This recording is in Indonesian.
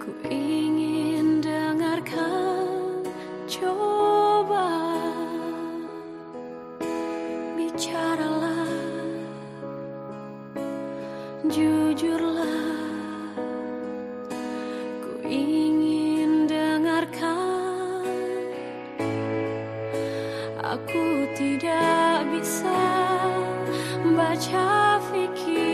Ku ingin dengarkan coba bicaralah jujurlah. Ku ingin dengarkan. Aku tidak bisa baca fikir